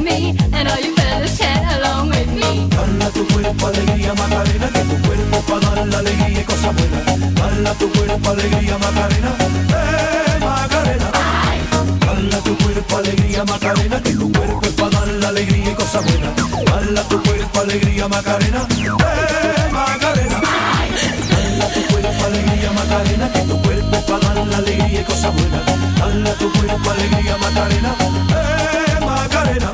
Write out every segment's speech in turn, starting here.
me, and all you fellas chat along with me. Dala tu cuerpo alegría Macarena, que tu cuerpo para dar la alegría y cosas buenas. Dala tu cuerpo alegría Macarena, eh Macarena. Dala tu cuerpo alegría Macarena, que tu cuerpo para dar la alegría y cosas buenas. Dala tu cuerpo alegría Macarena, eh Macarena. Dala tu cuerpo alegría Macarena, que tu cuerpo para dar la alegría y cosas buenas. Dala tu cuerpo alegría Macarena, eh Macarena.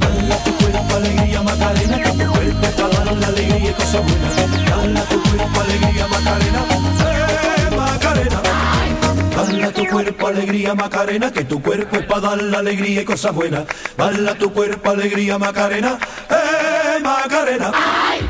Dala tu cuerpo alegría Macarena, que tu cuerpo es para dar la alegría y cosas buenas. Dala tu cuerpo alegría Macarena, eh Macarena. Dala tu cuerpo alegría Macarena, que tu cuerpo es para dar la alegría y cosas buenas. Dala tu cuerpo alegría Macarena, eh Macarena. Talking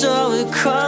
so it comes.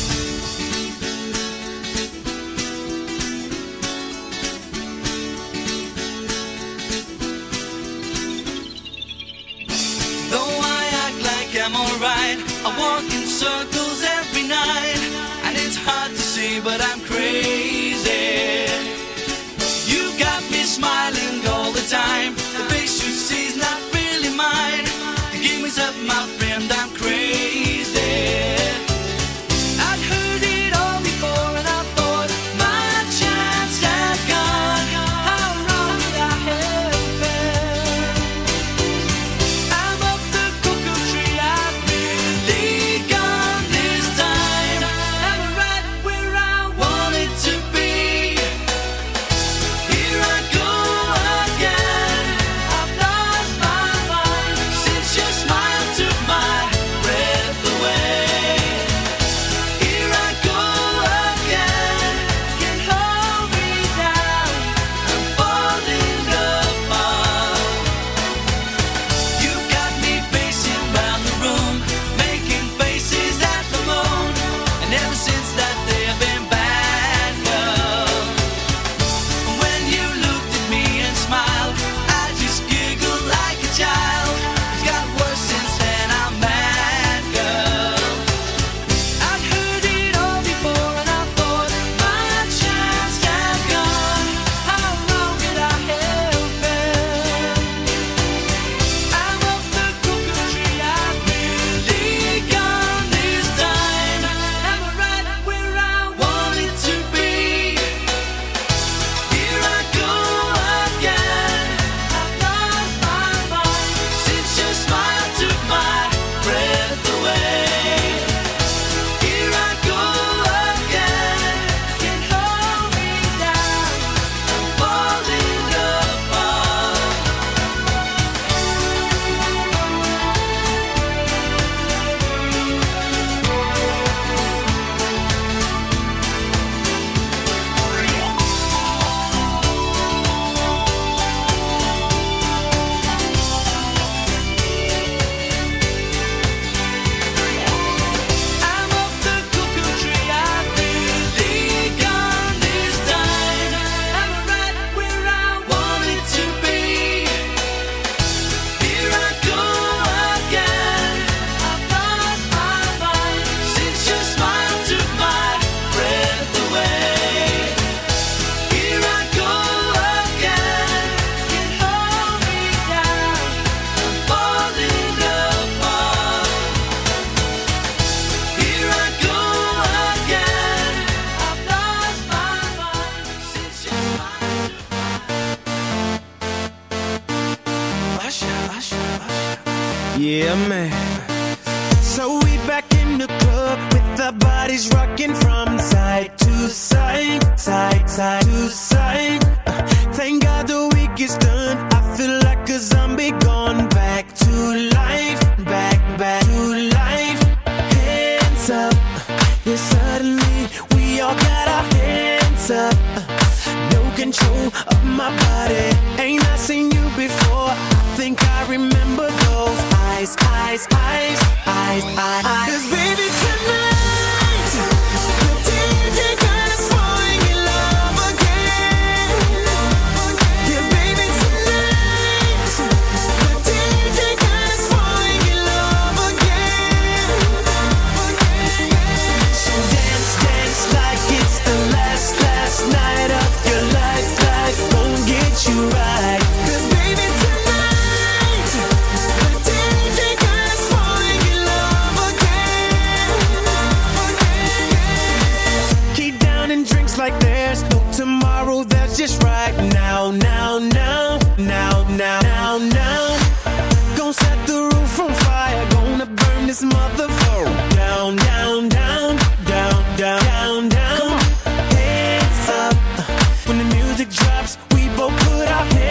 music drops, we both put our heads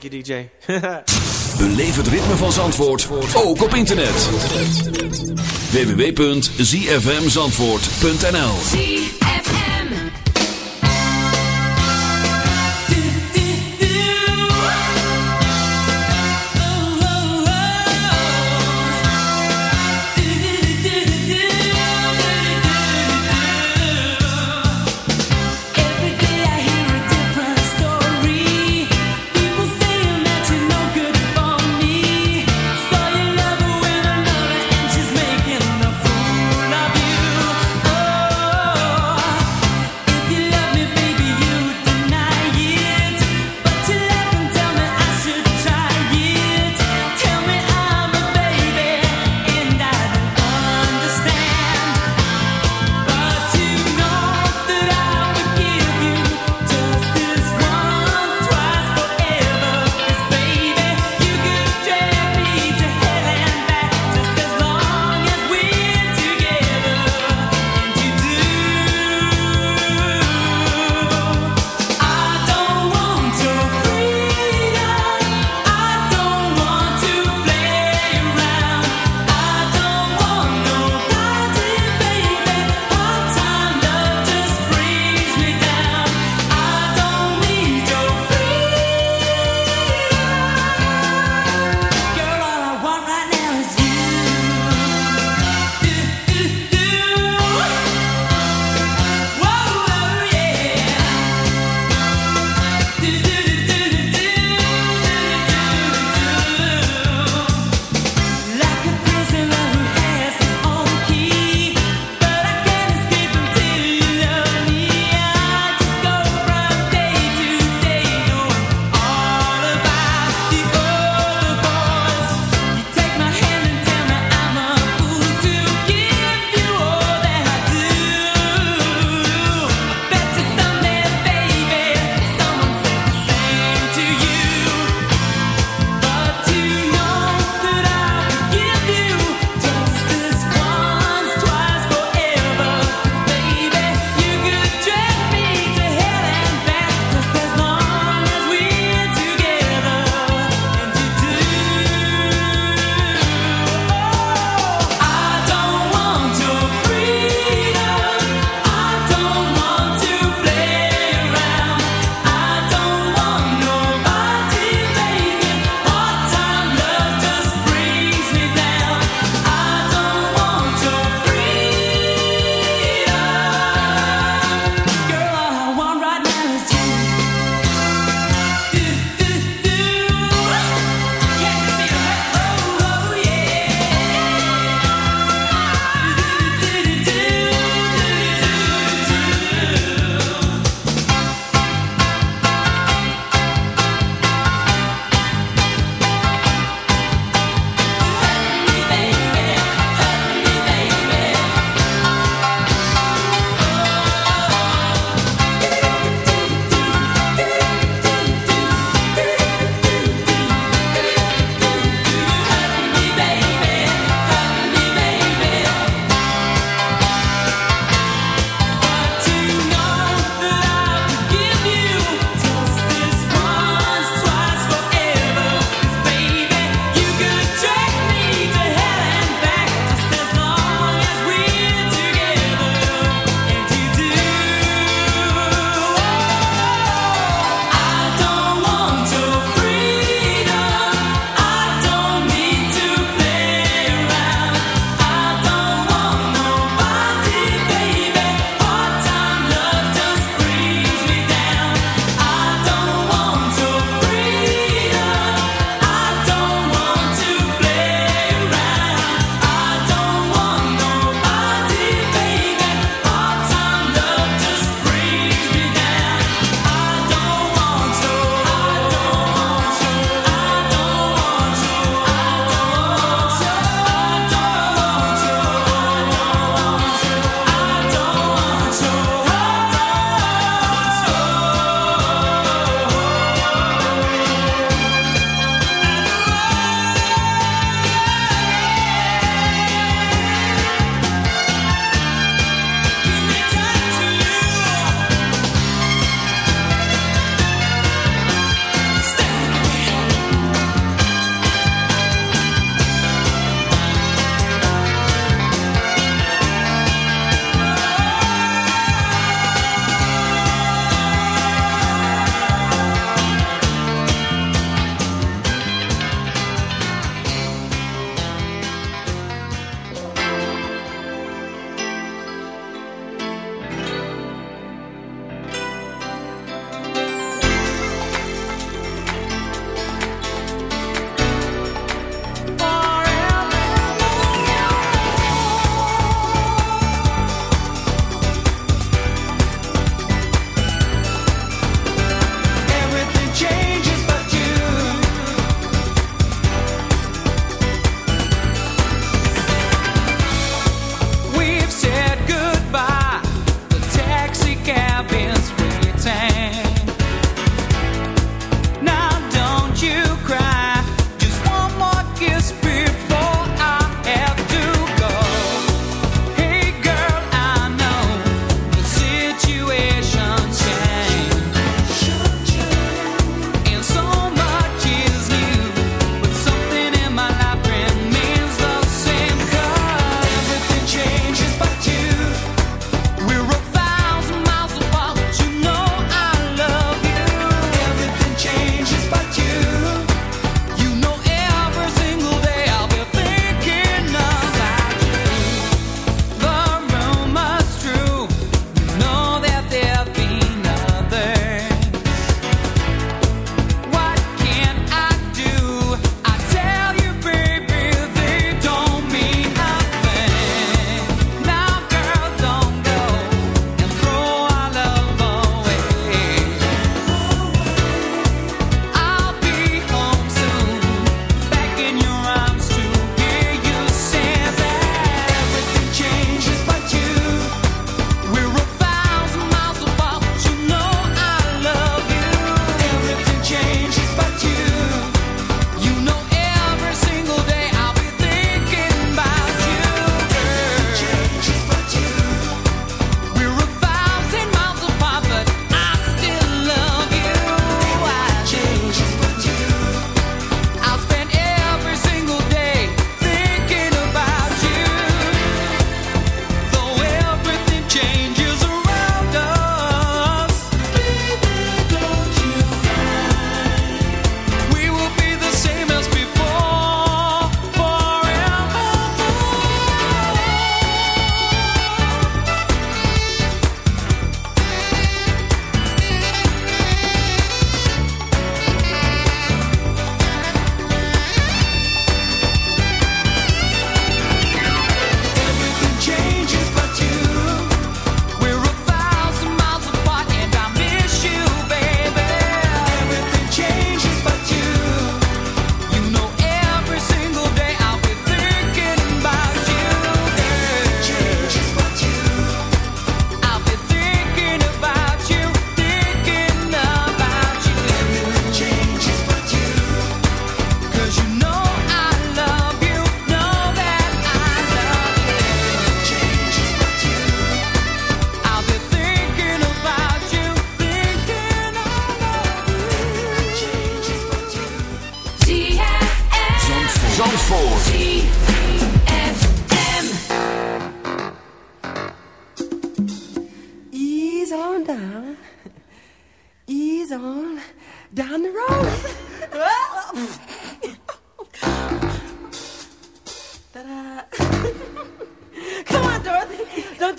Thank you, DJ. Het ritme van Zandvoort ook op internet. www.zfmzandvoort.nl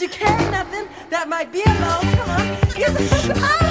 you carry nothing that might be alone? Come on.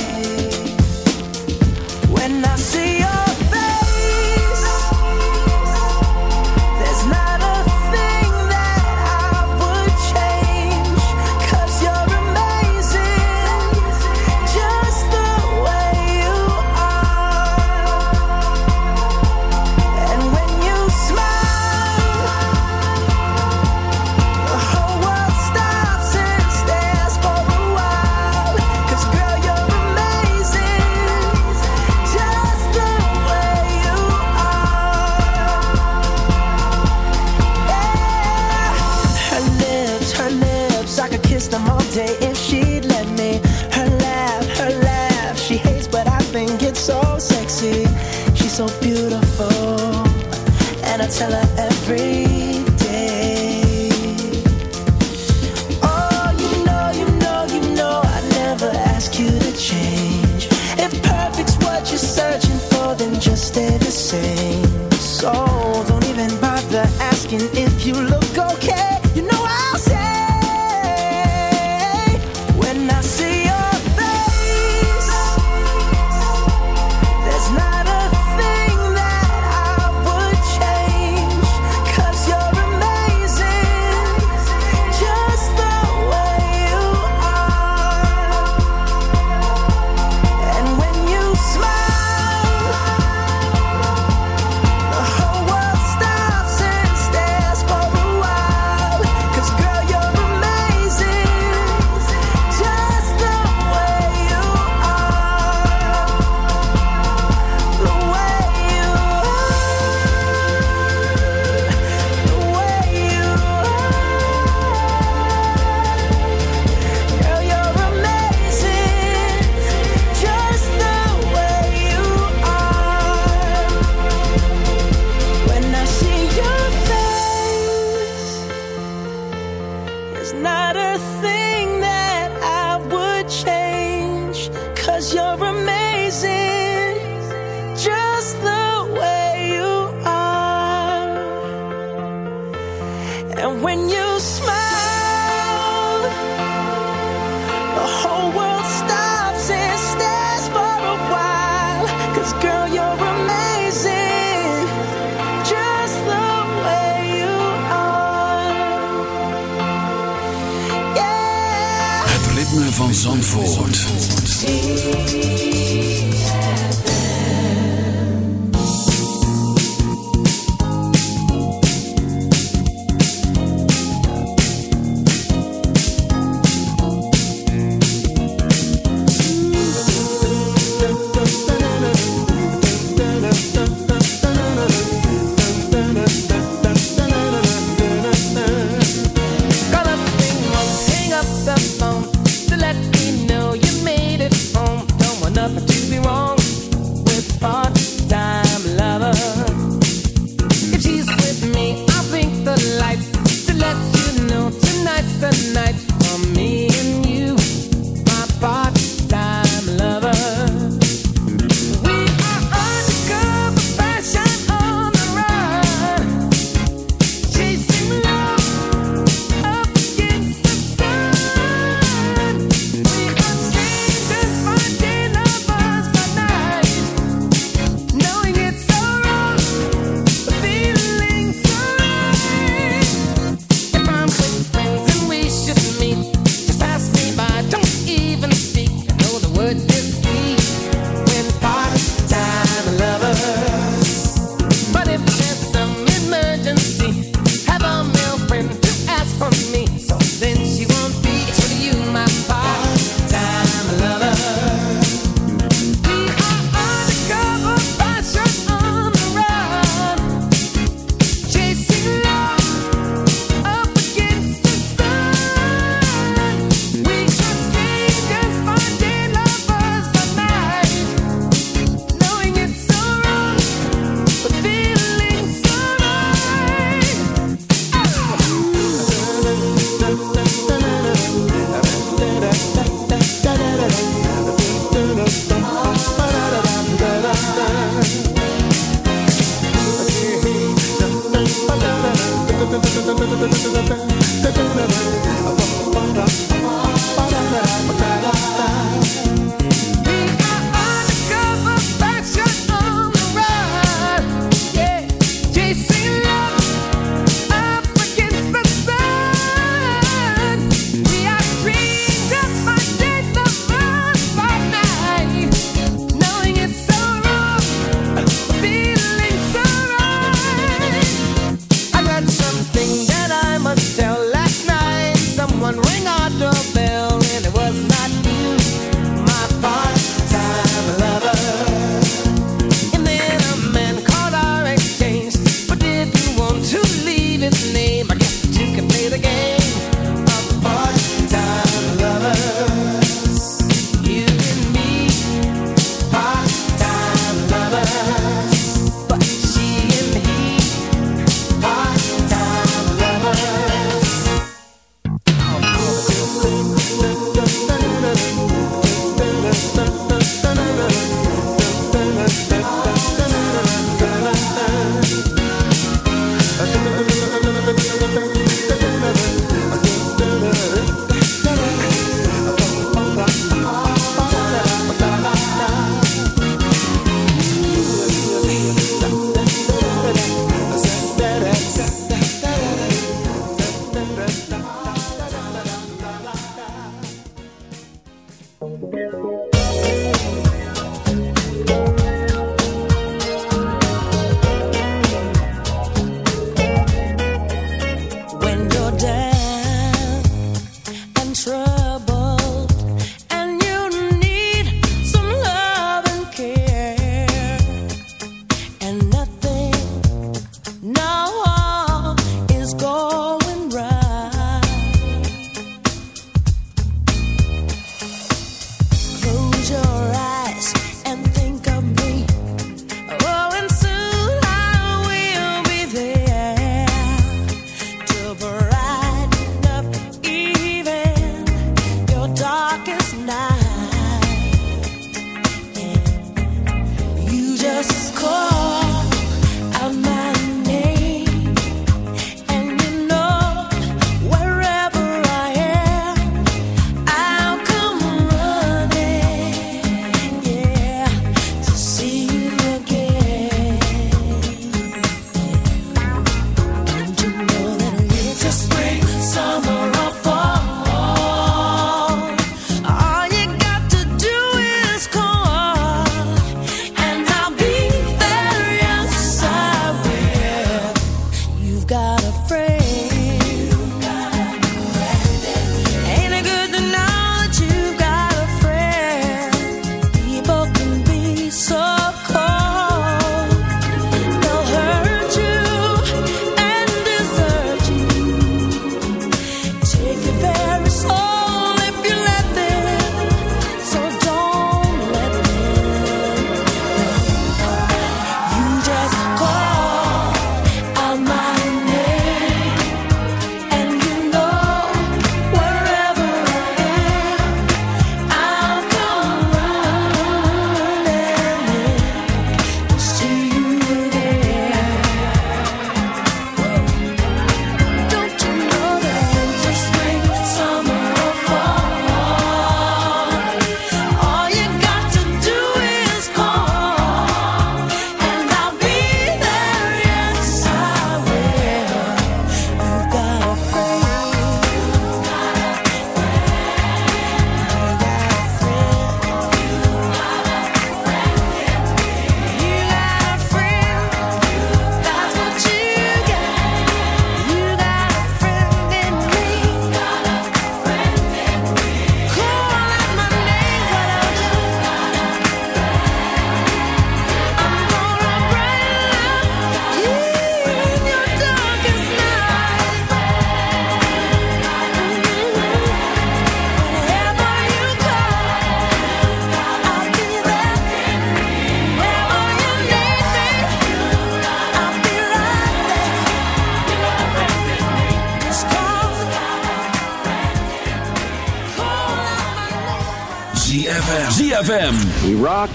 The night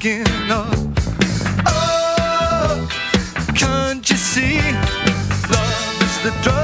thinking of. Oh, can't you see? Love is the drug.